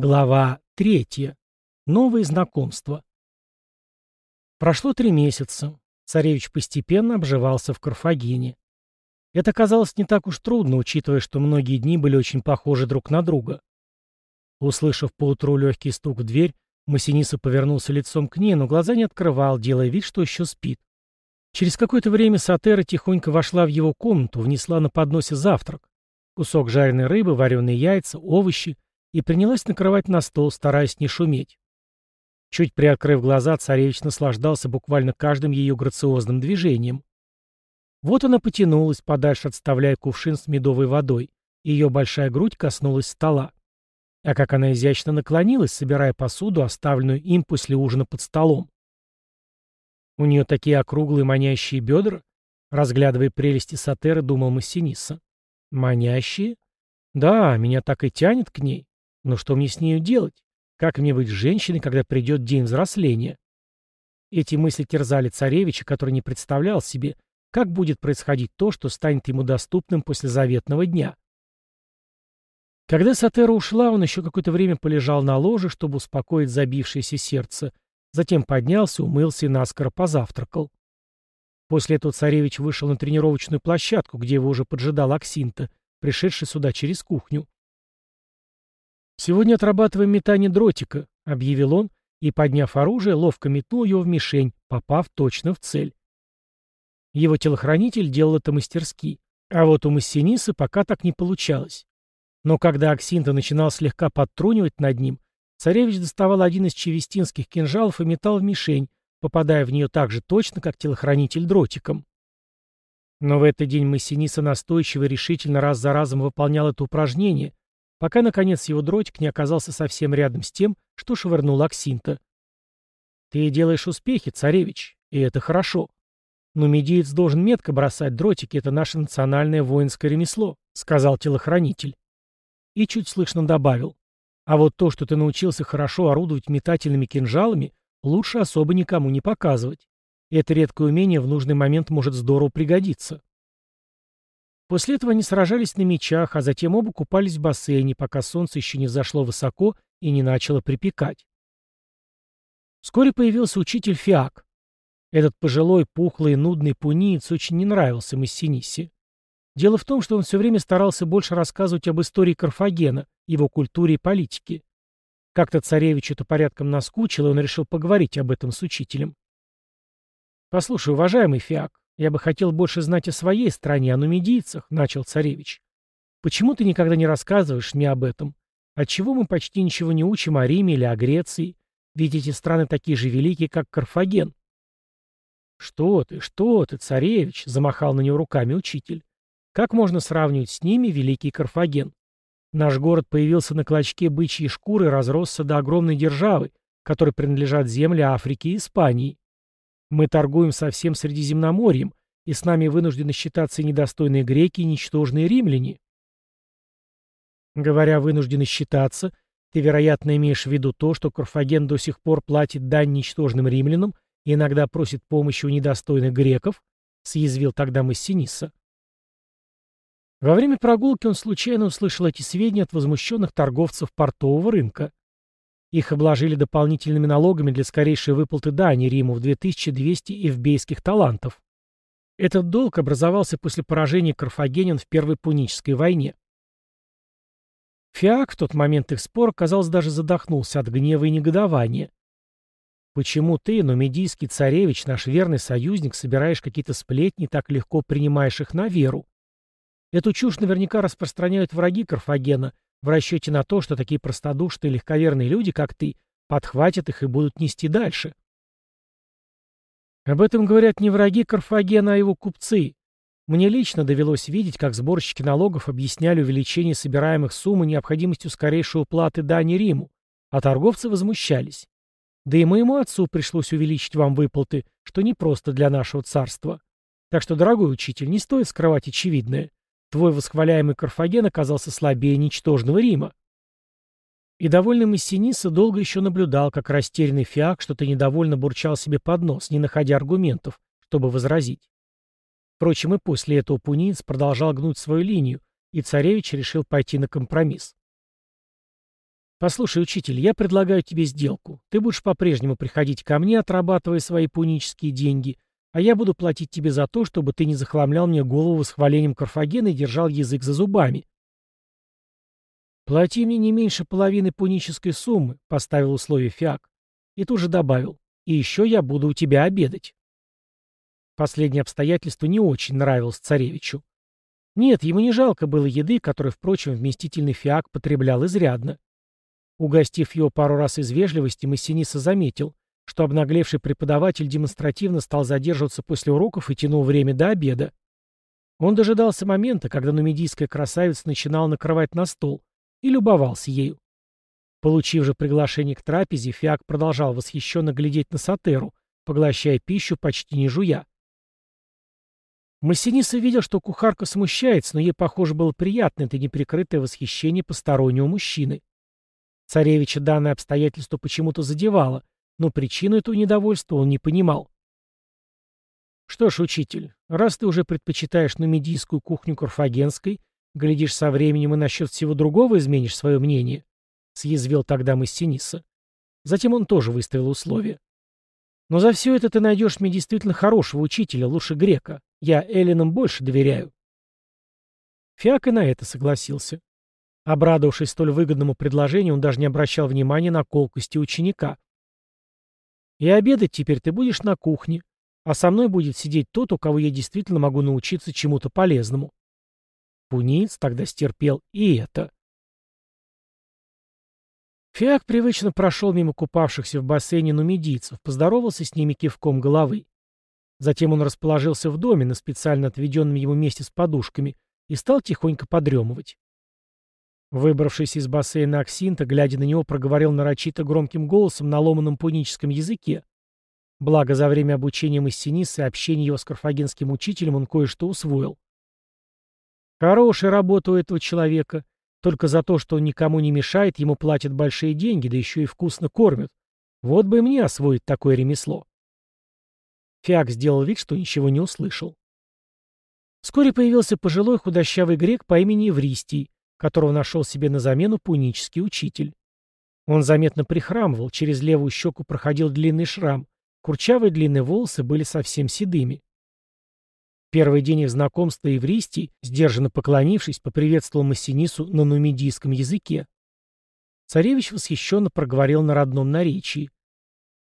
Глава третья. Новые знакомства. Прошло три месяца. Царевич постепенно обживался в Карфагене. Это казалось не так уж трудно, учитывая, что многие дни были очень похожи друг на друга. Услышав поутру легкий стук в дверь, Масиниса повернулся лицом к ней, но глаза не открывал, делая вид, что еще спит. Через какое-то время Сатера тихонько вошла в его комнату, внесла на подносе завтрак. Кусок жареной рыбы, вареные яйца, овощи — и принялась накрывать на стол, стараясь не шуметь. Чуть приоткрыв глаза, царевич наслаждался буквально каждым ее грациозным движением. Вот она потянулась, подальше отставляя кувшин с медовой водой, и ее большая грудь коснулась стола. А как она изящно наклонилась, собирая посуду, оставленную им после ужина под столом. У нее такие округлые манящие бедра, разглядывая прелести Сатеры, думал Массиниса. Манящие? Да, меня так и тянет к ней. Но что мне с нею делать? Как мне быть женщиной, когда придет день взросления? Эти мысли терзали царевича, который не представлял себе, как будет происходить то, что станет ему доступным после заветного дня. Когда Сатера ушла, он еще какое-то время полежал на ложе, чтобы успокоить забившееся сердце, затем поднялся, умылся и наскоро позавтракал. После этого царевич вышел на тренировочную площадку, где его уже поджидал Аксинта, пришедший сюда через кухню. «Сегодня отрабатываем метание дротика», — объявил он, и, подняв оружие, ловко метнул его в мишень, попав точно в цель. Его телохранитель делал это мастерски, а вот у Массинисы пока так не получалось. Но когда Аксинта начинал слегка подтрунивать над ним, царевич доставал один из чевестинских кинжалов и метал в мишень, попадая в нее так же точно, как телохранитель дротиком. Но в этот день Массиниса настойчиво и решительно раз за разом выполнял это упражнение, пока, наконец, его дротик не оказался совсем рядом с тем, что швырнул Аксинта. «Ты делаешь успехи, царевич, и это хорошо. Но медиец должен метко бросать дротики, это наше национальное воинское ремесло», — сказал телохранитель. И чуть слышно добавил. «А вот то, что ты научился хорошо орудовать метательными кинжалами, лучше особо никому не показывать. Это редкое умение в нужный момент может здорово пригодиться». После этого они сражались на мечах, а затем оба купались в бассейне, пока солнце еще не взошло высоко и не начало припекать. Вскоре появился учитель Фиак. Этот пожилой, пухлый, нудный пуниец очень не нравился Массинисе. Дело в том, что он все время старался больше рассказывать об истории Карфагена, его культуре и политике. Как-то царевич это порядком наскучило, и он решил поговорить об этом с учителем. «Послушай, уважаемый Фиак, «Я бы хотел больше знать о своей стране, о нумидийцах», — начал царевич. «Почему ты никогда не рассказываешь мне об этом? Отчего мы почти ничего не учим о Риме или о Греции? Ведь эти страны такие же великие, как Карфаген». «Что ты, что ты, царевич?» — замахал на него руками учитель. «Как можно сравнивать с ними великий Карфаген? Наш город появился на клочке бычьей шкуры и разросся до огромной державы, которой принадлежат земли Африки и Испании. Мы торгуем со всем Средиземноморьем, и с нами вынуждены считаться и недостойные греки, и ничтожные римляне. Говоря «вынуждены считаться», ты, вероятно, имеешь в виду то, что Карфаген до сих пор платит дань ничтожным римлянам и иногда просит помощи у недостойных греков, съязвил тогда Массиниса. Во время прогулки он случайно услышал эти сведения от возмущенных торговцев портового рынка. Их обложили дополнительными налогами для скорейшей выплаты дани Риму в 2200 эвбейских талантов. Этот долг образовался после поражения карфагенян в Первой Пунической войне. Фиак в тот момент их спор, казалось, даже задохнулся от гнева и негодования. Почему ты, нумидийский царевич, наш верный союзник, собираешь какие-то сплетни, так легко принимаешь их на веру? Эту чушь наверняка распространяют враги Карфагена, в расчете на то, что такие простодушные легковерные люди, как ты, подхватят их и будут нести дальше. Об этом говорят не враги Карфагена, а его купцы. Мне лично довелось видеть, как сборщики налогов объясняли увеличение собираемых сумм и необходимостью скорейшей уплаты дани Риму, а торговцы возмущались. Да и моему отцу пришлось увеличить вам выплаты, что не просто для нашего царства. Так что, дорогой учитель, не стоит скрывать очевидное. Твой восхваляемый Карфаген оказался слабее ничтожного Рима. И довольный Массиниса долго еще наблюдал, как растерянный Фиак что-то недовольно бурчал себе под нос, не находя аргументов, чтобы возразить. Впрочем, и после этого Пуниц продолжал гнуть свою линию, и царевич решил пойти на компромисс. «Послушай, учитель, я предлагаю тебе сделку. Ты будешь по-прежнему приходить ко мне, отрабатывая свои пунические деньги, а я буду платить тебе за то, чтобы ты не захламлял мне голову восхвалением Карфагена и держал язык за зубами». «Плати мне не меньше половины пунической суммы», — поставил условие Фиак. И тут же добавил, «и еще я буду у тебя обедать». Последнее обстоятельство не очень нравилось царевичу. Нет, ему не жалко было еды, которую, впрочем, вместительный Фиак потреблял изрядно. Угостив его пару раз из вежливости, Массиниса заметил, что обнаглевший преподаватель демонстративно стал задерживаться после уроков и тянул время до обеда. Он дожидался момента, когда нумидийская красавица начинала накрывать на стол, и любовался ею. Получив же приглашение к трапезе, Фиак продолжал восхищенно глядеть на Сатеру, поглощая пищу почти не жуя. Массиниса видел, что кухарка смущается, но ей, похоже, было приятно это неприкрытое восхищение постороннего мужчины. Царевича данное обстоятельство почему-то задевало, но причину этого недовольства он не понимал. «Что ж, учитель, раз ты уже предпочитаешь нумидийскую кухню карфагенской, глядишь, со временем и насчет всего другого изменишь свое мнение», — съязвил тогда Массиниса. Затем он тоже выставил условия. «Но за все это ты найдешь мне действительно хорошего учителя, лучше грека. Я Эллинам больше доверяю». Фиак и на это согласился. Обрадовавшись столь выгодному предложению, он даже не обращал внимания на колкости ученика. «И обедать теперь ты будешь на кухне, а со мной будет сидеть тот, у кого я действительно могу научиться чему-то полезному». Пуниц тогда стерпел и это. Фиак привычно прошел мимо купавшихся в бассейне нумидийцев, поздоровался с ними кивком головы. Затем он расположился в доме на специально отведенном ему месте с подушками и стал тихонько подремывать. Выбравшись из бассейна Аксинта, глядя на него, проговорил нарочито громким голосом на ломаном пуническом языке. Благо, за время обучения Массиниса и общения его с карфагенским учителем он кое-что усвоил. Хорошая работа у этого человека. Только за то, что он никому не мешает, ему платят большие деньги, да еще и вкусно кормят. Вот бы мне освоить такое ремесло. Фиак сделал вид, что ничего не услышал. Вскоре появился пожилой худощавый грек по имени Евристий, которого нашел себе на замену пунический учитель. Он заметно прихрамывал, через левую щеку проходил длинный шрам, курчавые длинные волосы были совсем седыми. Первый день их знакомства Евристий, сдержанно поклонившись, поприветствовал Массинису на нумидийском языке. Царевич восхищенно проговорил на родном наречии.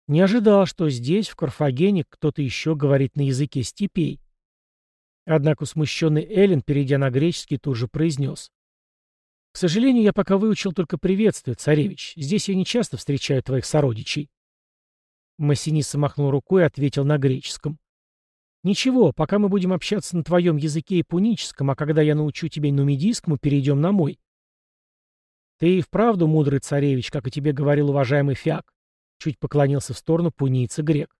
Не ожидал, что здесь, в Карфагене, кто-то еще говорит на языке степей. Однако смущенный Эллен, перейдя на греческий, тут же произнес. К сожалению, я пока выучил только приветствие, царевич. Здесь я не часто встречаю твоих сородичей. Массиниса махнул рукой и ответил на греческом. Ничего, пока мы будем общаться на твоем языке и пуническом, а когда я научу тебя нумидийскому, перейдем на мой. Ты и вправду мудрый царевич, как и тебе говорил уважаемый Фиак. Чуть поклонился в сторону пунийца грек.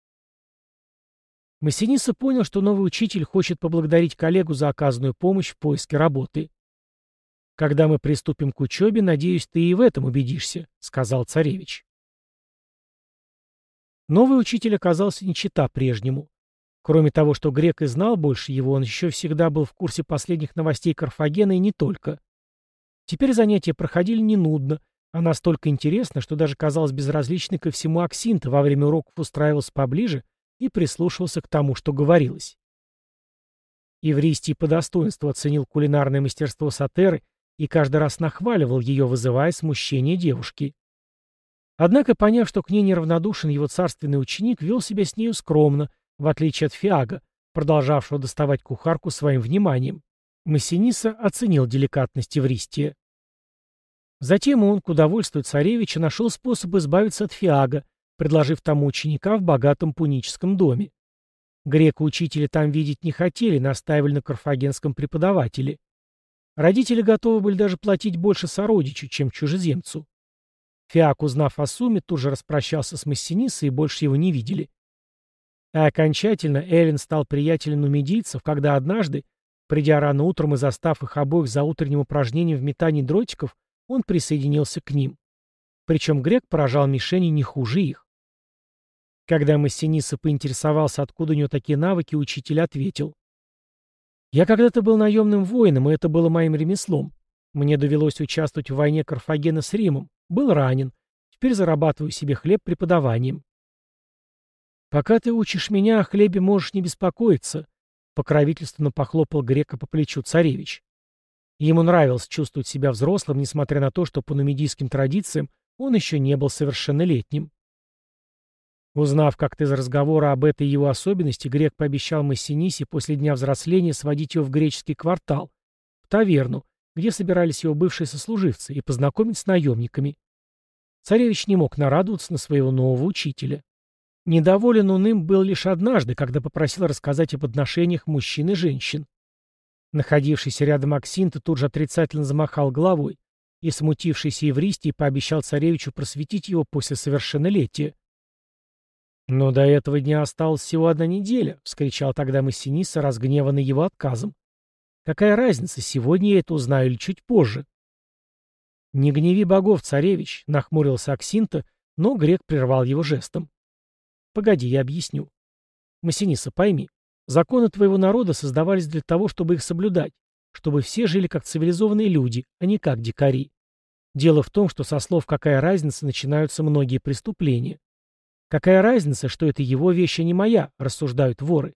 Массиниса понял, что новый учитель хочет поблагодарить коллегу за оказанную помощь в поиске работы. «Когда мы приступим к учебе, надеюсь, ты и в этом убедишься», — сказал царевич. Новый учитель оказался не чита прежнему. Кроме того, что грек и знал больше его, он еще всегда был в курсе последних новостей Карфагена и не только. Теперь занятия проходили не нудно, а настолько интересно, что даже казалось безразличной ко всему Аксинта во время уроков устраивался поближе и прислушивался к тому, что говорилось. Евристий по достоинству оценил кулинарное мастерство Сатеры и каждый раз нахваливал ее, вызывая смущение девушки. Однако, поняв, что к ней неравнодушен его царственный ученик, вел себя с нею скромно, в отличие от Фиага, продолжавшего доставать кухарку своим вниманием. Массиниса оценил деликатность Евристия. Затем он, к удовольствию царевича, нашел способ избавиться от Фиага, предложив тому ученика в богатом пуническом доме. Грека-учителя там видеть не хотели, настаивали на карфагенском преподавателе. Родители готовы были даже платить больше сородичу, чем чужеземцу. Фиак, узнав о сумме, тут же распрощался с Массинисой и больше его не видели. А окончательно Эллен стал приятелем нумидийцев, когда однажды, придя рано утром и застав их обоих за утренним упражнением в метании дротиков, он присоединился к ним. Причем грек поражал мишени не хуже их. Когда Массиниса поинтересовался, откуда у него такие навыки, учитель ответил. Я когда-то был наемным воином, и это было моим ремеслом. Мне довелось участвовать в войне Карфагена с Римом. Был ранен. Теперь зарабатываю себе хлеб преподаванием. Пока ты учишь меня, о хлебе можешь не беспокоиться, покровительственно похлопал грека по плечу царевич. Ему нравилось чувствовать себя взрослым, несмотря на то, что по нумидийским традициям он еще не был совершеннолетним. Узнав как-то из разговора об этой его особенности, грек пообещал Массинисе после дня взросления сводить его в греческий квартал, в таверну, где собирались его бывшие сослуживцы, и познакомить с наемниками. Царевич не мог нарадоваться на своего нового учителя. Недоволен он им был лишь однажды, когда попросил рассказать об отношениях мужчин и женщин. Находившийся рядом Аксинта тут же отрицательно замахал головой, и смутившийся Евристий пообещал царевичу просветить его после совершеннолетия. «Но до этого дня осталась всего одна неделя», — вскричал тогда Массиниса, разгневанный его отказом. «Какая разница, сегодня я это узнаю или чуть позже?» «Не гневи богов, царевич», — нахмурился Аксинта, но грек прервал его жестом. «Погоди, я объясню. Массиниса, пойми, законы твоего народа создавались для того, чтобы их соблюдать, чтобы все жили как цивилизованные люди, а не как дикари. Дело в том, что со слов «какая разница» начинаются многие преступления. Какая разница, что это его вещь, а не моя, рассуждают воры.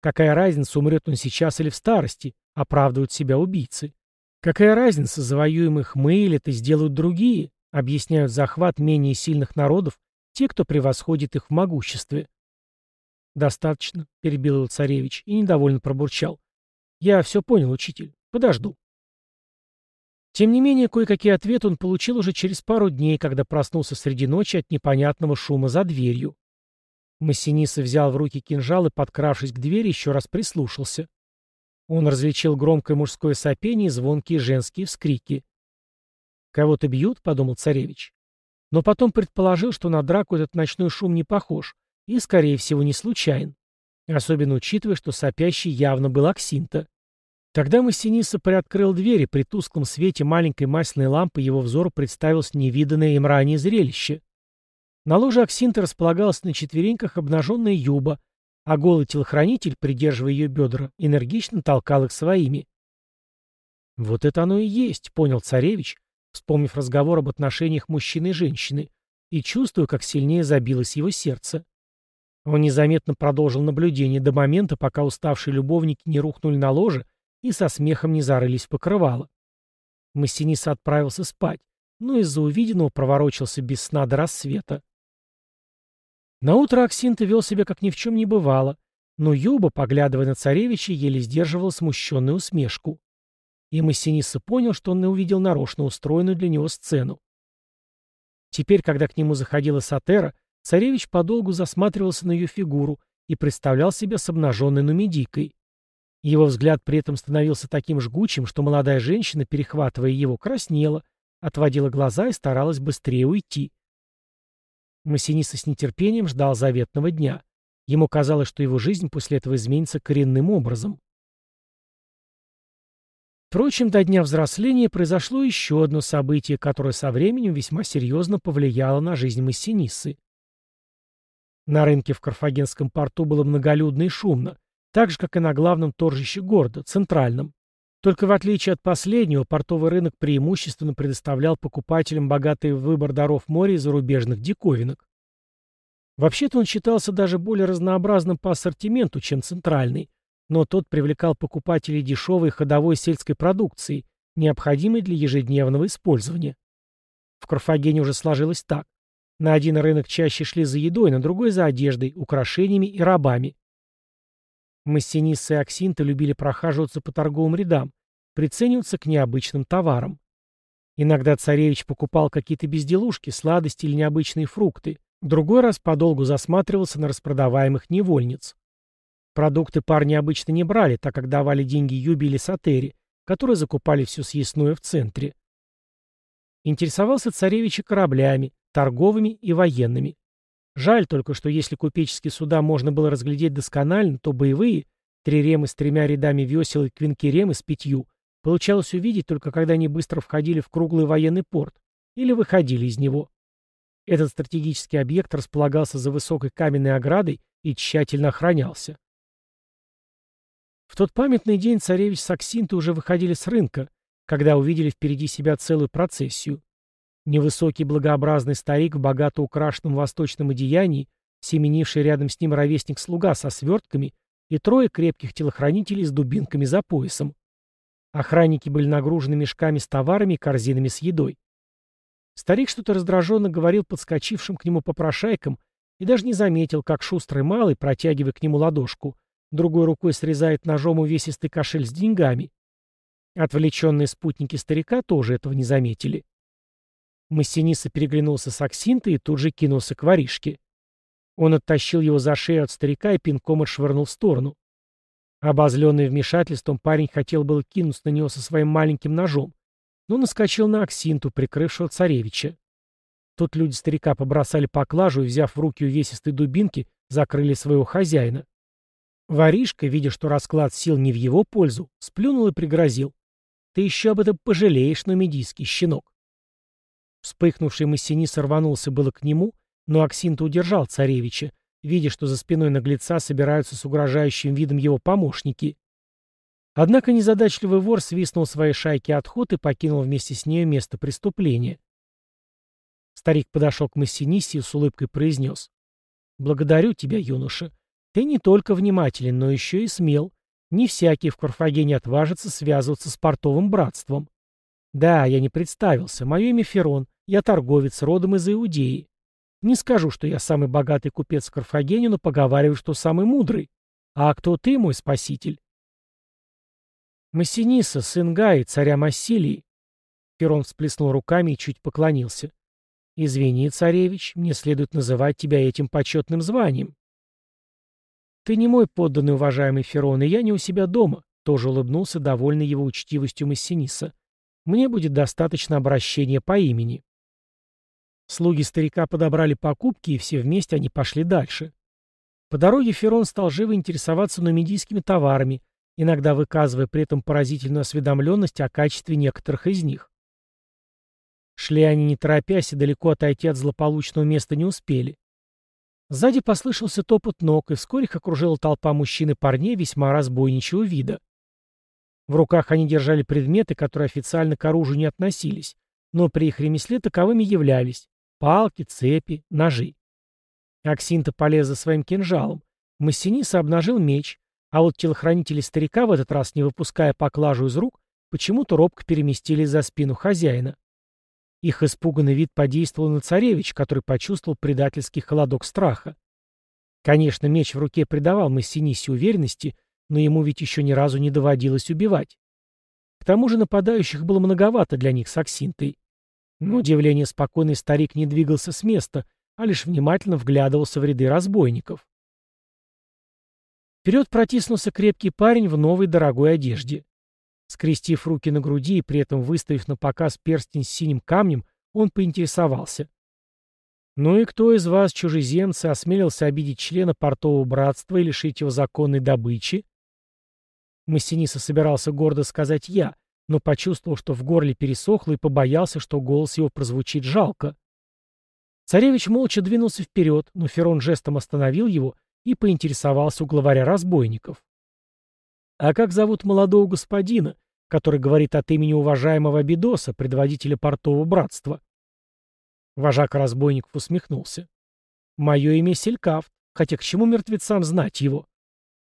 Какая разница, умрет он сейчас или в старости, оправдывают себя убийцы. Какая разница, завоюем их мы или это сделают другие, объясняют захват менее сильных народов, те, кто превосходит их в могуществе. «Достаточно», — перебил его царевич и недовольно пробурчал. «Я все понял, учитель. Подожду». Тем не менее, кое-какие ответы он получил уже через пару дней, когда проснулся среди ночи от непонятного шума за дверью. Массиниса взял в руки кинжал и, подкравшись к двери, еще раз прислушался. Он различил громкое мужское сопение и звонкие женские вскрики. «Кого-то бьют?» — подумал царевич. Но потом предположил, что на драку этот ночной шум не похож и, скорее всего, не случайен. Особенно учитывая, что сопящий явно был Аксинта. Тогда Массиниса приоткрыл дверь, и при тусклом свете маленькой масляной лампы его взору представилось невиданное им ранее зрелище. На ложе Аксинта располагалась на четвереньках обнаженная юба, а голый телохранитель, придерживая ее бедра, энергично толкал их своими. «Вот это оно и есть», — понял царевич, вспомнив разговор об отношениях мужчины и женщины, и чувствуя, как сильнее забилось его сердце. Он незаметно продолжил наблюдение до момента, пока уставшие любовники не рухнули на ложе и со смехом не зарылись в покрывало. Массиниса отправился спать, но из-за увиденного проворочился без сна до рассвета. Наутро Аксинта вел себя как ни в чем не бывало, но Юба, поглядывая на царевича, еле сдерживал смущенную усмешку. И Массиниса понял, что он увидел нарочно устроенную для него сцену. Теперь, когда к нему заходила Сатера, царевич подолгу засматривался на ее фигуру и представлял себя с обнаженной нумидийкой. Его взгляд при этом становился таким жгучим, что молодая женщина, перехватывая его, краснела, отводила глаза и старалась быстрее уйти. Массиниса с нетерпением ждал заветного дня. Ему казалось, что его жизнь после этого изменится коренным образом. Впрочем, до дня взросления произошло еще одно событие, которое со временем весьма серьезно повлияло на жизнь Массинисы. На рынке в Карфагенском порту было многолюдно и шумно, так же, как и на главном торжище города, центральном. Только в отличие от последнего, портовый рынок преимущественно предоставлял покупателям богатый выбор даров моря и зарубежных диковинок. Вообще-то он считался даже более разнообразным по ассортименту, чем центральный, но тот привлекал покупателей дешевой ходовой сельской продукции, необходимой для ежедневного использования. В Карфагене уже сложилось так. На один рынок чаще шли за едой, на другой за одеждой, украшениями и рабами. Массиниса и Аксинта любили прохаживаться по торговым рядам, прицениваться к необычным товарам. Иногда царевич покупал какие-то безделушки, сладости или необычные фрукты, другой раз подолгу засматривался на распродаваемых невольниц. Продукты парни обычно не брали, так как давали деньги Юби или Сатери, которые закупали все съестное в центре. Интересовался царевич и кораблями, торговыми и военными. Жаль только, что если купеческие суда можно было разглядеть досконально, то боевые, три ремы с тремя рядами весел и квинкеремы с пятью, получалось увидеть только когда они быстро входили в круглый военный порт или выходили из него. Этот стратегический объект располагался за высокой каменной оградой и тщательно охранялся. В тот памятный день царевич с Аксинтой уже выходили с рынка, когда увидели впереди себя целую процессию. Невысокий благообразный старик в богато украшенном восточном одеянии, семенивший рядом с ним ровесник-слуга со свертками и трое крепких телохранителей с дубинками за поясом. Охранники были нагружены мешками с товарами и корзинами с едой. Старик что-то раздраженно говорил подскочившим к нему попрошайкам и даже не заметил, как шустрый малый, протягивая к нему ладошку, другой рукой срезает ножом увесистый кошель с деньгами. Отвлеченные спутники старика тоже этого не заметили. Массиниса переглянулся с Аксинтой и тут же кинулся к воришке. Он оттащил его за шею от старика и пинком отшвырнул в сторону. Обозленный вмешательством, парень хотел было кинуться на него со своим маленьким ножом, но наскочил на Аксинту, прикрывшего царевича. Тут люди старика побросали поклажу и, взяв в руки увесистые дубинки, закрыли своего хозяина. Воришка, видя, что расклад сил не в его пользу, сплюнул и пригрозил. «Ты еще об этом пожалеешь, номидийский щенок». Вспыхнувший Массинис рванулся было к нему, но Аксинта удержал царевича, видя, что за спиной наглеца собираются с угрожающим видом его помощники. Однако незадачливый вор свистнул своей шайке отход и покинул вместе с нею место преступления. Старик подошел к Массинисе и с улыбкой произнес. «Благодарю тебя, юноша. Ты не только внимателен, но еще и смел. Не всякий в Карфагене отважится связываться с портовым братством. Да, я не представился. Мое имя Ферон. Я торговец, родом из Иудеи. Не скажу, что я самый богатый купец в Карфагене, но поговариваю, что самый мудрый. А кто ты, мой спаситель? Массиниса, сын Гаи, царя Массилии. Ферон всплеснул руками и чуть поклонился. «Извини, царевич, мне следует называть тебя этим почетным званием». «Ты не мой подданный, уважаемый Ферон, и я не у себя дома», — тоже улыбнулся, довольный его учтивостью Массиниса. «Мне будет достаточно обращения по имени». Слуги старика подобрали покупки, и все вместе они пошли дальше. По дороге Ферон стал живо интересоваться нумидийскими товарами, иногда выказывая при этом поразительную осведомленность о качестве некоторых из них. Шли они не торопясь и далеко отойти от злополучного места не успели. Сзади послышался топот ног, и вскоре их окружила толпа мужчин и парней весьма разбойничего вида. В руках они держали предметы, которые официально к оружию не относились, но при их ремесле таковыми являлись — палки, цепи, ножи. Аксинта полез за своим кинжалом. Массиниса обнажил меч, а вот телохранители старика, в этот раз не выпуская поклажу из рук, почему-то робко переместились за спину хозяина. Их испуганный вид подействовал на царевич, который почувствовал предательский холодок страха. Конечно, меч в руке придавал Массинисе уверенности, но ему ведь еще ни разу не доводилось убивать. К тому же нападающих было многовато для них с Аксинтой. Но удивление спокойный старик не двигался с места, а лишь внимательно вглядывался в ряды разбойников. Вперед протиснулся крепкий парень в новой дорогой одежде. Скрестив руки на груди и при этом выставив на показ перстень с синим камнем, он поинтересовался. «Ну и кто из вас, чужеземцы, осмелился обидеть члена портового братства и лишить его законной добычи?» Массиниса собирался гордо сказать «я», но почувствовал, что в горле пересохло и побоялся, что голос его прозвучит жалко. Царевич молча двинулся вперед, но Ферон жестом остановил его и поинтересовался у главаря разбойников. «А как зовут молодого господина, который говорит от имени уважаемого Абидоса, предводителя портового братства?» Вожак разбойников усмехнулся. «Мое имя Селькафт, хотя к чему мертвецам знать его?»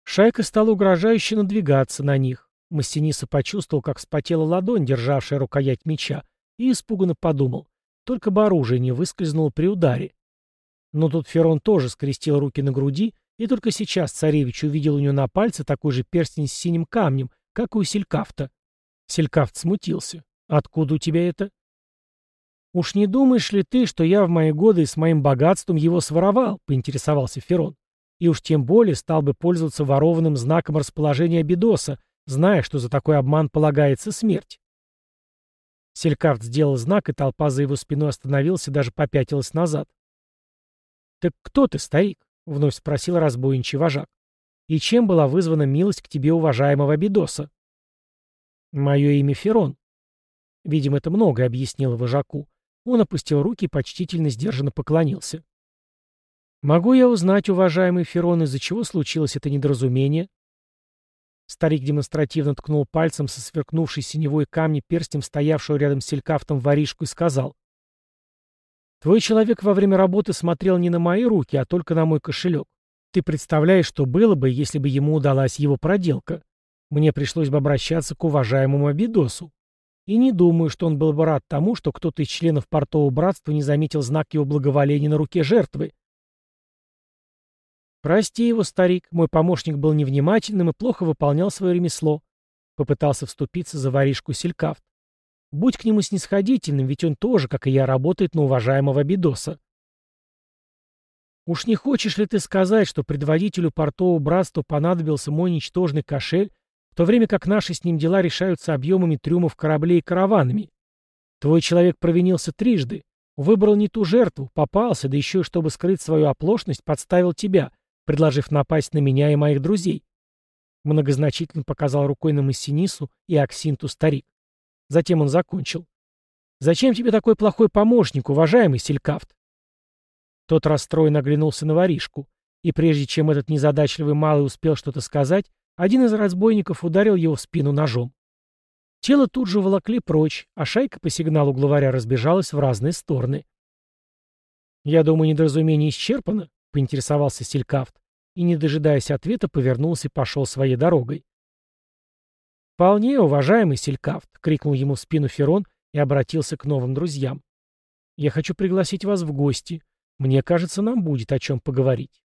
Шайка стала угрожающе надвигаться на них. Массиниса почувствовал, как вспотела ладонь, державшая рукоять меча, и испуганно подумал, только бы оружие не выскользнуло при ударе. Но тут Ферон тоже скрестил руки на груди, и только сейчас царевич увидел у него на пальце такой же перстень с синим камнем, как и у Селькафта. Селькафт смутился. «Откуда у тебя это?» «Уж не думаешь ли ты, что я в мои годы с моим богатством его своровал?» — поинтересовался Ферон. «И уж тем более стал бы пользоваться ворованным знаком расположения Бедоса, зная, что за такой обман полагается смерть». Селькафт сделал знак, и толпа за его спиной остановилась и даже попятилась назад. «Так кто ты, старик?» — вновь спросил разбойничий вожак. «И чем была вызвана милость к тебе уважаемого Бедоса?» «Мое имя Ферон». Видимо, это многое объяснило вожаку. Он опустил руки и почтительно сдержанно поклонился. «Могу я узнать, уважаемый Ферон, из-за чего случилось это недоразумение?» Старик демонстративно ткнул пальцем со сверкнувшей синевой камни перстем стоявшего рядом с селькафтом воришку и сказал. «Твой человек во время работы смотрел не на мои руки, а только на мой кошелек. Ты представляешь, что было бы, если бы ему удалась его проделка? Мне пришлось бы обращаться к уважаемому Абидосу. И не думаю, что он был бы рад тому, что кто-то из членов портового братства не заметил знак его благоволения на руке жертвы. «Прости его, старик, мой помощник был невнимательным и плохо выполнял свое ремесло», — попытался вступиться за воришку Селькафт. «Будь к нему снисходительным, ведь он тоже, как и я, работает на уважаемого Бедоса». «Уж не хочешь ли ты сказать, что предводителю портового братства понадобился мой ничтожный кошель, в то время как наши с ним дела решаются объемами трюмов кораблей и караванами. Твой человек провинился трижды, выбрал не ту жертву, попался, да еще и чтобы скрыть свою оплошность, подставил тебя, предложив напасть на меня и моих друзей. Многозначительно показал рукой на Массинису и Аксинту старик. Затем он закончил. «Зачем тебе такой плохой помощник, уважаемый Селькафт?» Тот расстроенно оглянулся на воришку, и прежде чем этот незадачливый малый успел что-то сказать, один из разбойников ударил его в спину ножом. Тело тут же волокли прочь, а шайка по сигналу главаря разбежалась в разные стороны. «Я думаю, недоразумение исчерпано», — поинтересовался Селькафт, и, не дожидаясь ответа, повернулся и пошел своей дорогой. «Вполне, уважаемый Селькафт», — крикнул ему в спину Ферон и обратился к новым друзьям. «Я хочу пригласить вас в гости. Мне кажется, нам будет о чем поговорить».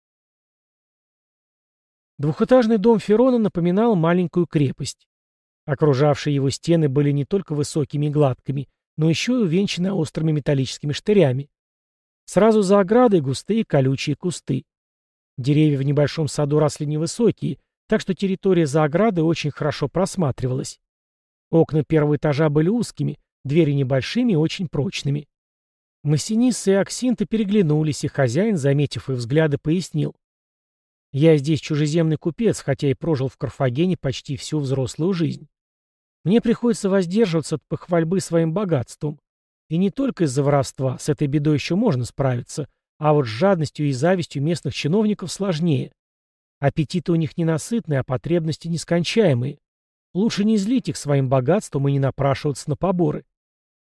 Двухэтажный дом Ферона напоминал маленькую крепость. Окружавшие его стены были не только высокими и гладкими, но еще и увенчаны острыми металлическими штырями. Сразу за оградой густые колючие кусты. Деревья в небольшом саду росли невысокие, так что территория за оградой очень хорошо просматривалась. Окна первого этажа были узкими, двери небольшими и очень прочными. Массинисса и Аксинта переглянулись, и хозяин, заметив их взгляды, пояснил. Я здесь чужеземный купец, хотя и прожил в Карфагене почти всю взрослую жизнь. Мне приходится воздерживаться от похвальбы своим богатством. И не только из-за воровства, с этой бедой еще можно справиться, а вот с жадностью и завистью местных чиновников сложнее. Аппетиты у них ненасытные, а потребности нескончаемые. Лучше не злить их своим богатством и не напрашиваться на поборы.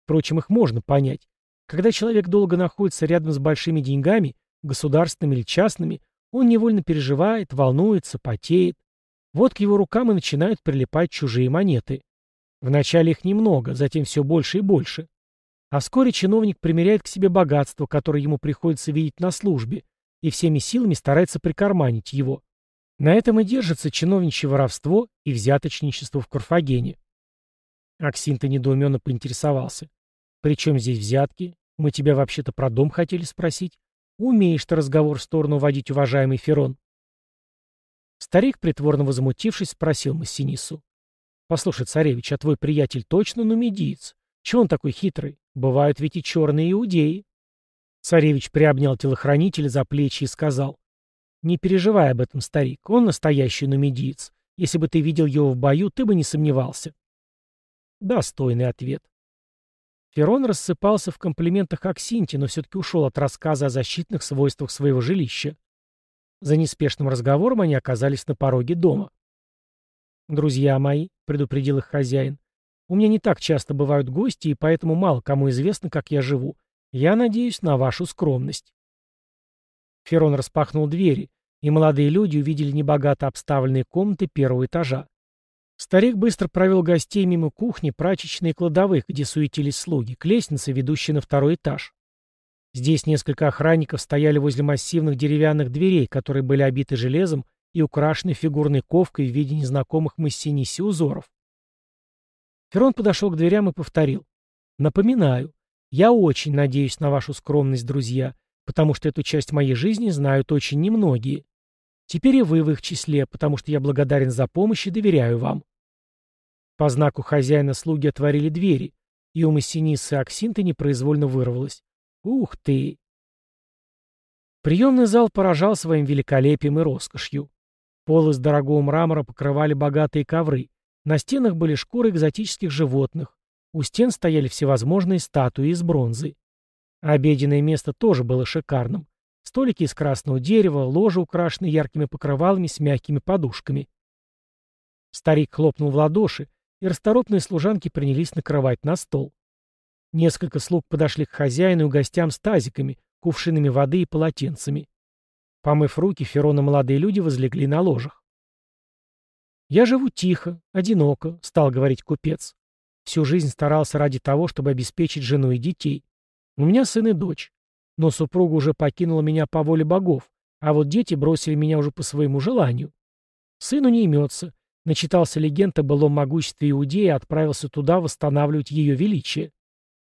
Впрочем, их можно понять. Когда человек долго находится рядом с большими деньгами, государственными или частными, он невольно переживает, волнуется, потеет. Вот к его рукам и начинают прилипать чужие монеты. Вначале их немного, затем все больше и больше. А вскоре чиновник примеряет к себе богатство, которое ему приходится видеть на службе, и всеми силами старается прикарманить его. На этом и держится чиновничье воровство и взяточничество в Карфагене. Аксинта недоуменно поинтересовался. «При чем здесь взятки? Мы тебя вообще-то про дом хотели спросить?» Умеешь ты разговор в сторону водить, уважаемый Ферон. Старик, притворно возмутившись, спросил Массинису. «Послушай, царевич, а твой приятель точно нумидиец? Чего он такой хитрый? Бывают ведь и черные иудеи». Царевич приобнял телохранителя за плечи и сказал. «Не переживай об этом, старик, он настоящий нумидиец. Если бы ты видел его в бою, ты бы не сомневался». Достойный ответ. Ферон рассыпался в комплиментах Аксинте, но все-таки ушел от рассказа о защитных свойствах своего жилища. За неспешным разговором они оказались на пороге дома. «Друзья мои», — предупредил их хозяин, — «у меня не так часто бывают гости, и поэтому мало кому известно, как я живу. Я надеюсь на вашу скромность». Ферон распахнул двери, и молодые люди увидели небогато обставленные комнаты первого этажа. Старик быстро провел гостей мимо кухни, прачечной и кладовых, где суетились слуги, к лестнице, ведущей на второй этаж. Здесь несколько охранников стояли возле массивных деревянных дверей, которые были обиты железом и украшены фигурной ковкой в виде незнакомых массиниси узоров. Ферон подошел к дверям и повторил. «Напоминаю, я очень надеюсь на вашу скромность, друзья, потому что эту часть моей жизни знают очень немногие. Теперь и вы в их числе, потому что я благодарен за помощь и доверяю вам. По знаку хозяина слуги отворили двери, и у Массинисы Аксинты непроизвольно вырвалось. Ух ты! Приемный зал поражал своим великолепием и роскошью. Пол из дорогого мрамора покрывали богатые ковры. На стенах были шкуры экзотических животных. У стен стояли всевозможные статуи из бронзы. Обеденное место тоже было шикарным. Столики из красного дерева, ложи, украшенные яркими покрывалами с мягкими подушками. Старик хлопнул в ладоши, и расторопные служанки принялись накрывать на стол. Несколько слуг подошли к хозяину и гостям с тазиками, кувшинами воды и полотенцами. Помыв руки, Ферон молодые люди возлегли на ложах. «Я живу тихо, одиноко», — стал говорить купец. «Всю жизнь старался ради того, чтобы обеспечить жену и детей. У меня сын и дочь. Но супруга уже покинула меня по воле богов, а вот дети бросили меня уже по своему желанию. Сыну не имется. Начитался легенд о былом могуществе Иудеи и отправился туда восстанавливать ее величие.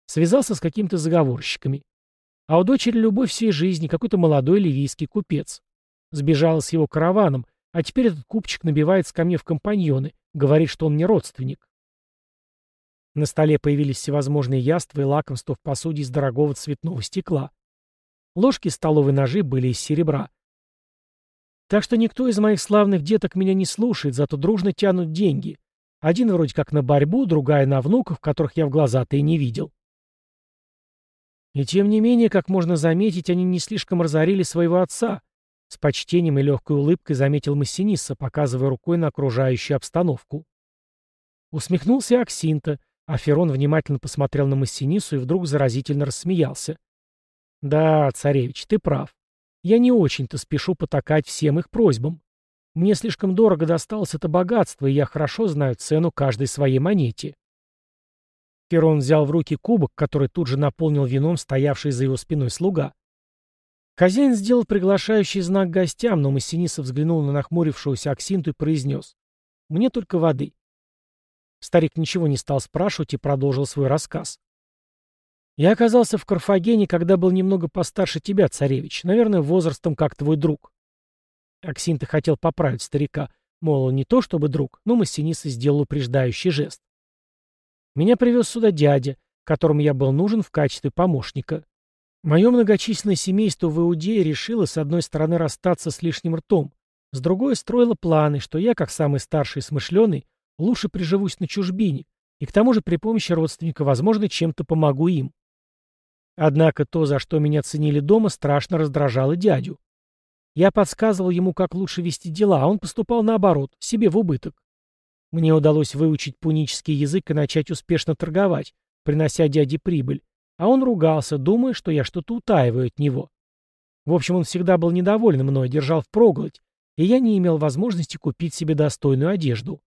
Связался с какими-то заговорщиками. А у дочери любовь всей жизни, какой-то молодой ливийский купец. Сбежала с его караваном, а теперь этот купчик набивается ко мне в компаньоны, говорит, что он мне родственник. На столе появились всевозможные яства и лакомства в посуде из дорогого цветного стекла. Ложки столовые ножи были из серебра. Так что никто из моих славных деток меня не слушает, зато дружно тянут деньги. Один вроде как на борьбу, другая на внуков, которых я в глаза-то и не видел. И тем не менее, как можно заметить, они не слишком разорили своего отца. С почтением и легкой улыбкой заметил Массинисса, показывая рукой на окружающую обстановку. Усмехнулся Аксинта, а Ферон внимательно посмотрел на Массинису и вдруг заразительно рассмеялся. «Да, царевич, ты прав. Я не очень-то спешу потакать всем их просьбам. Мне слишком дорого досталось это богатство, и я хорошо знаю цену каждой своей монете». Ферон взял в руки кубок, который тут же наполнил вином стоявший за его спиной слуга. Хозяин сделал приглашающий знак гостям, но Массиниса взглянул на нахмурившегося Аксинту и произнес «Мне только воды». Старик ничего не стал спрашивать и продолжил свой рассказ. «Я оказался в Карфагене, когда был немного постарше тебя, царевич, наверное, возрастом как твой друг». Аксинта хотел поправить старика, мол, не то чтобы друг, но Массиниса сделал упреждающий жест. «Меня привез сюда дядя, которому я был нужен в качестве помощника. Мое многочисленное семейство в Иудее решило, с одной стороны, расстаться с лишним ртом, с другой строило планы, что я, как самый старший и смышленый, лучше приживусь на чужбине, и к тому же при помощи родственника, возможно, чем-то помогу им. Однако то, за что меня ценили дома, страшно раздражало дядю. Я подсказывал ему, как лучше вести дела, а он поступал наоборот, себе в убыток. Мне удалось выучить пунический язык и начать успешно торговать, принося дяде прибыль, а он ругался, думая, что я что-то утаиваю от него. В общем, он всегда был недоволен мной, держал впроголодь, и я не имел возможности купить себе достойную одежду.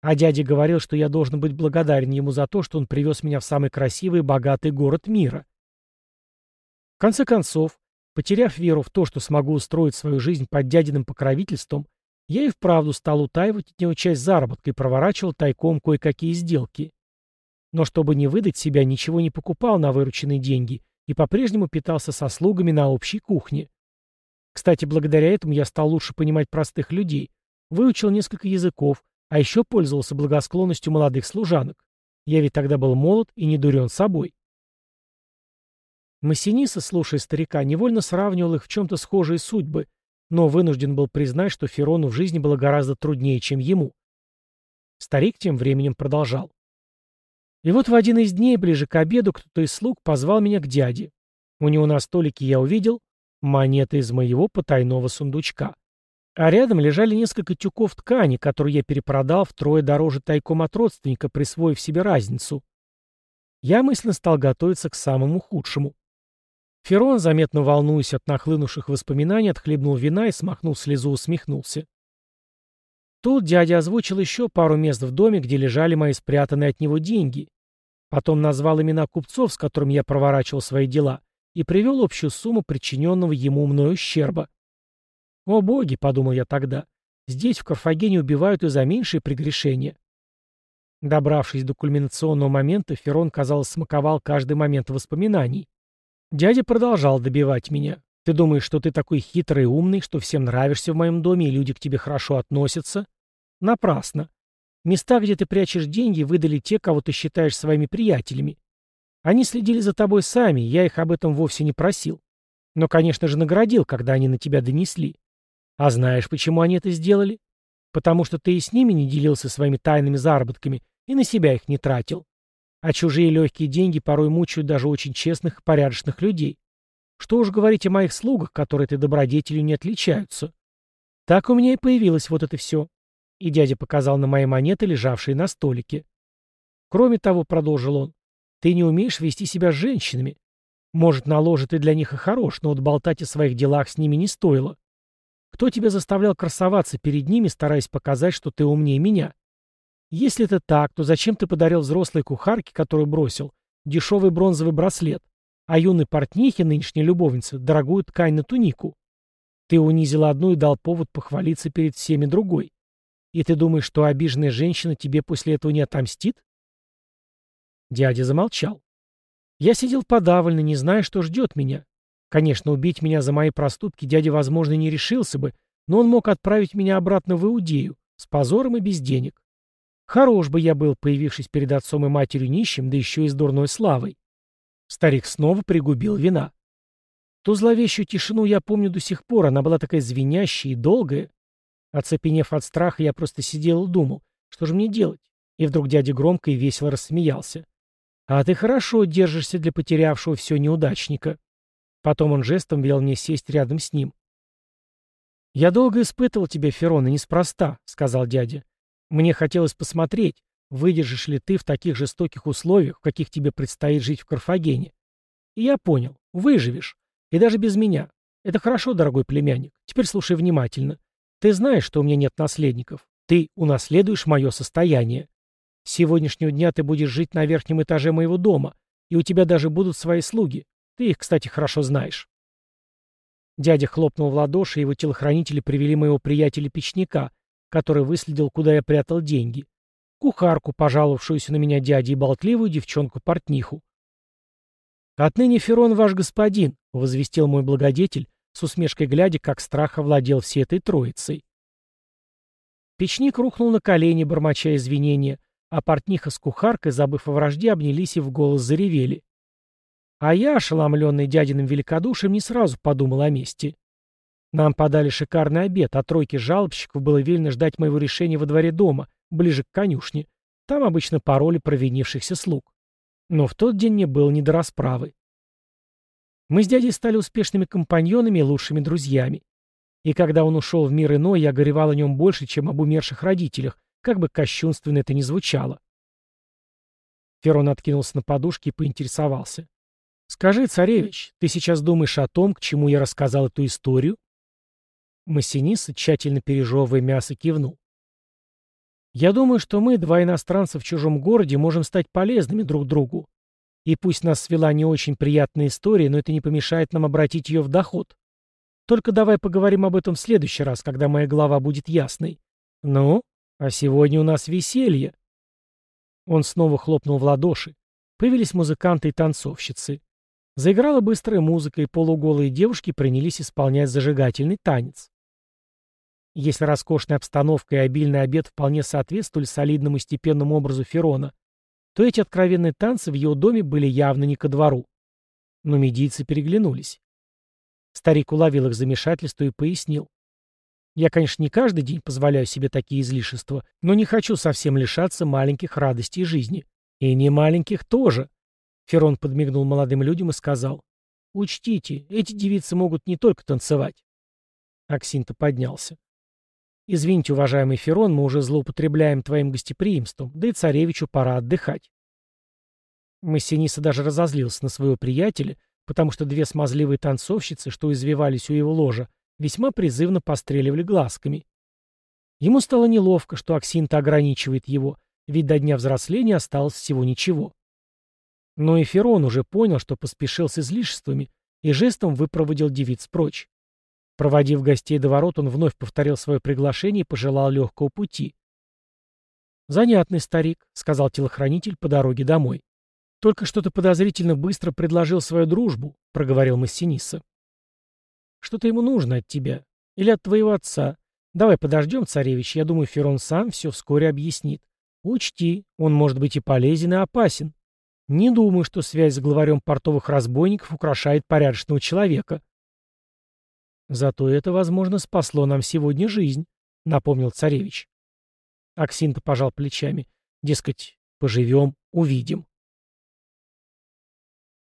А дядя говорил, что я должен быть благодарен ему за то, что он привез меня в самый красивый и богатый город мира. В конце концов, потеряв веру в то, что смогу устроить свою жизнь под дядиным покровительством, я и вправду стал утаивать от него часть заработка и проворачивал тайком кое-какие сделки. Но чтобы не выдать себя, ничего не покупал на вырученные деньги и по-прежнему питался со слугами на общей кухне. Кстати, благодаря этому я стал лучше понимать простых людей, выучил несколько языков, а еще пользовался благосклонностью молодых служанок. Я ведь тогда был молод и не дурен собой. Массиниса, слушая старика, невольно сравнивал их в чем-то схожие судьбы, но вынужден был признать, что Ферону в жизни было гораздо труднее, чем ему. Старик тем временем продолжал. И вот в один из дней, ближе к обеду, кто-то из слуг позвал меня к дяде. У него на столике я увидел монеты из моего потайного сундучка. А рядом лежали несколько тюков ткани, которые я перепродал втрое дороже тайком от родственника, присвоив себе разницу. Я мысленно стал готовиться к самому худшему. Ферон, заметно волнуясь от нахлынувших воспоминаний, отхлебнул вина и, смахнув слезу, усмехнулся. Тут дядя озвучил еще пару мест в доме, где лежали мои спрятанные от него деньги. Потом назвал имена купцов, с которыми я проворачивал свои дела, и привел общую сумму причиненного ему мною ущерба. «О боги!» — подумал я тогда. «Здесь, в Карфагене, убивают и за меньшие прегрешения». Добравшись до кульминационного момента, Ферон, казалось, смаковал каждый момент воспоминаний. Дядя продолжал добивать меня. Ты думаешь, что ты такой хитрый и умный, что всем нравишься в моем доме и люди к тебе хорошо относятся? Напрасно. Места, где ты прячешь деньги, выдали те, кого ты считаешь своими приятелями. Они следили за тобой сами, я их об этом вовсе не просил. Но, конечно же, наградил, когда они на тебя донесли. А знаешь, почему они это сделали? Потому что ты и с ними не делился своими тайными заработками и на себя их не тратил. А чужие легкие деньги порой мучают даже очень честных и порядочных людей. Что уж говорить о моих слугах, которые этой добродетелью не отличаются. Так у меня и появилось вот это все. И дядя показал на мои монеты, лежавшие на столике. Кроме того, продолжил он, ты не умеешь вести себя с женщинами. Может, на ложе ты для них и хорош, но вот болтать о своих делах с ними не стоило. Кто тебя заставлял красоваться перед ними, стараясь показать, что ты умнее меня? Если это так, то зачем ты подарил взрослой кухарке, которую бросил, дешевый бронзовый браслет, а юной портнихе, нынешней любовнице, дорогую ткань на тунику? Ты унизил одну и дал повод похвалиться перед всеми другой. И ты думаешь, что обиженная женщина тебе после этого не отомстит? Дядя замолчал. Я сидел подавленно, не зная, что ждет меня. Конечно, убить меня за мои проступки дядя, возможно, не решился бы, но он мог отправить меня обратно в Иудею, с позором и без денег. Хорош бы я был, появившись перед отцом и матерью нищим, да еще и с дурной славой. Старик снова пригубил вина. Ту зловещую тишину я помню до сих пор, она была такая звенящая и долгая. Оцепенев от страха, я просто сидел и думал, что же мне делать? И вдруг дядя громко и весело рассмеялся. «А ты хорошо держишься для потерявшего все неудачника». Потом он жестом велел мне сесть рядом с ним. «Я долго испытывал тебя, Ферон, и неспроста», — сказал дядя. «Мне хотелось посмотреть, выдержишь ли ты в таких жестоких условиях, в каких тебе предстоит жить в Карфагене. И я понял, выживешь. И даже без меня. Это хорошо, дорогой племянник. Теперь слушай внимательно. Ты знаешь, что у меня нет наследников. Ты унаследуешь мое состояние. С сегодняшнего дня ты будешь жить на верхнем этаже моего дома, и у тебя даже будут свои слуги. Ты их, кстати, хорошо знаешь. Дядя хлопнул в ладоши, и его телохранители привели моего приятеля-печника, который выследил, куда я прятал деньги. Кухарку, пожаловавшуюся на меня дяде, и болтливую девчонку-портниху. «Отныне Ферон ваш господин», — возвестил мой благодетель, с усмешкой глядя, как страх овладел всей этой троицей. Печник рухнул на колени, бормоча извинения, а портниха с кухаркой, забыв о вражде, обнялись и в голос заревели. А я, ошеломленный дядиным великодушием, не сразу подумал о мести. Нам подали шикарный обед, а тройке жалобщиков было велено ждать моего решения во дворе дома, ближе к конюшне. Там обычно пароли провинившихся слуг. Но в тот день мне было не до расправы. Мы с дядей стали успешными компаньонами и лучшими друзьями. И когда он ушел в мир иной, я горевал о нем больше, чем об умерших родителях, как бы кощунственно это ни звучало. Ферон откинулся на подушке и поинтересовался. «Скажи, царевич, ты сейчас думаешь о том, к чему я рассказал эту историю?» Массиниса, тщательно пережевывая мясо, кивнул. «Я думаю, что мы, два иностранца в чужом городе, можем стать полезными друг другу. И пусть нас свела не очень приятная история, но это не помешает нам обратить ее в доход. Только давай поговорим об этом в следующий раз, когда моя голова будет ясной. Ну, а сегодня у нас веселье». Он снова хлопнул в ладоши. Появились музыканты и танцовщицы. Заиграла быстрая музыка, и полуголые девушки принялись исполнять зажигательный танец. Если роскошная обстановка и обильный обед вполне соответствовали солидному и степенному образу Ферона, то эти откровенные танцы в его доме были явно не ко двору. Но медийцы переглянулись. Старик уловил их замешательство и пояснил. Я, конечно, не каждый день позволяю себе такие излишества, но не хочу совсем лишаться маленьких радостей жизни. И не маленьких тоже. Ферон подмигнул молодым людям и сказал, «Учтите, эти девицы могут не только танцевать». Аксинта поднялся. «Извините, уважаемый Ферон, мы уже злоупотребляем твоим гостеприимством, да и царевичу пора отдыхать». Массиниса даже разозлился на своего приятеля, потому что две смазливые танцовщицы, что извивались у его ложа, весьма призывно постреливали глазками. Ему стало неловко, что Аксинта ограничивает его, ведь до дня взросления осталось всего ничего. Но и Ферон уже понял, что поспешил с излишествами, и жестом выпроводил девиц прочь. Проводив гостей до ворот, он вновь повторил свое приглашение и пожелал легкого пути. «Занятный старик», — сказал телохранитель по дороге домой. «Только что-то подозрительно быстро предложил свою дружбу», — проговорил Массиниса. «Что-то ему нужно от тебя. Или от твоего отца. Давай подождем, царевич, я думаю, Ферон сам все вскоре объяснит. Учти, он может быть и полезен, и опасен. Не думаю, что связь с главарем портовых разбойников украшает порядочного человека. Зато это, возможно, спасло нам сегодня жизнь, напомнил царевич. Аксинта пожал плечами. Дескать, поживем, увидим.